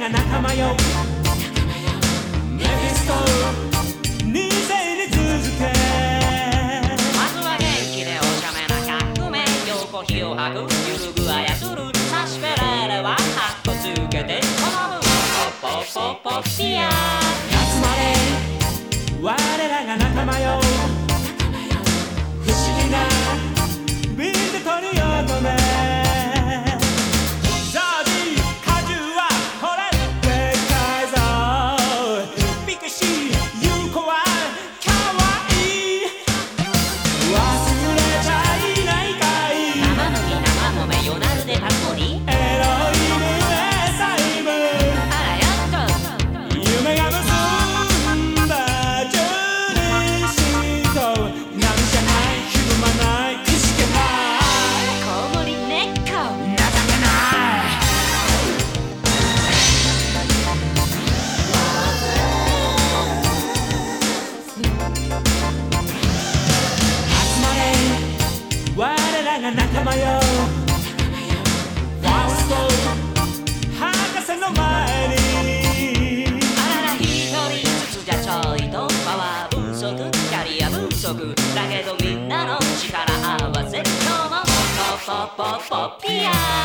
な仲間よ。メフィスト。2世に続けまずは元気でおしゃめな革命横火を吐く。ゆるぐあやするさしべらレはかっこつけて。この分ポッポッポッポッピア仲間よファースト。かせの前に。あらら一人ずつじゃちょいとパワー不足キャリア不足だけどみんなの力合わせ。今日もポッポッポッポッピア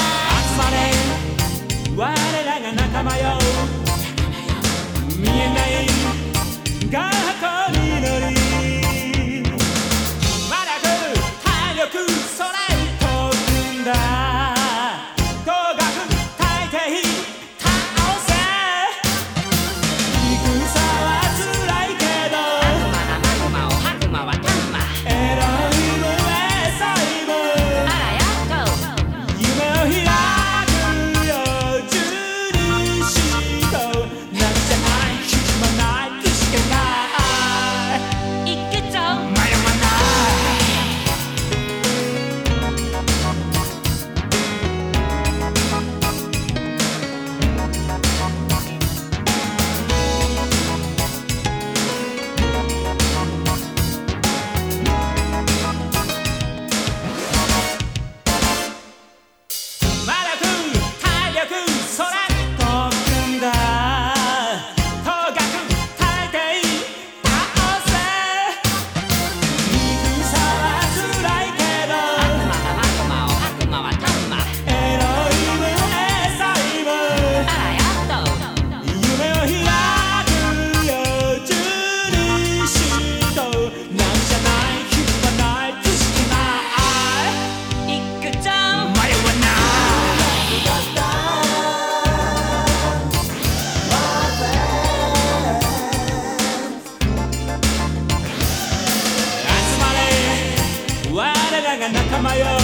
Nanga Nakamayo.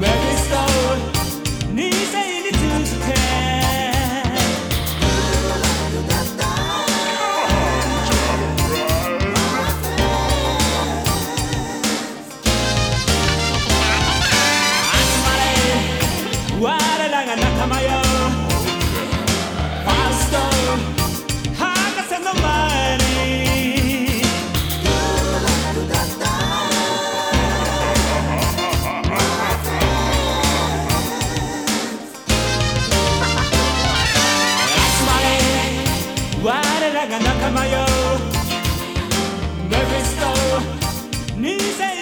Maybe が仲間よ。ネクスト2000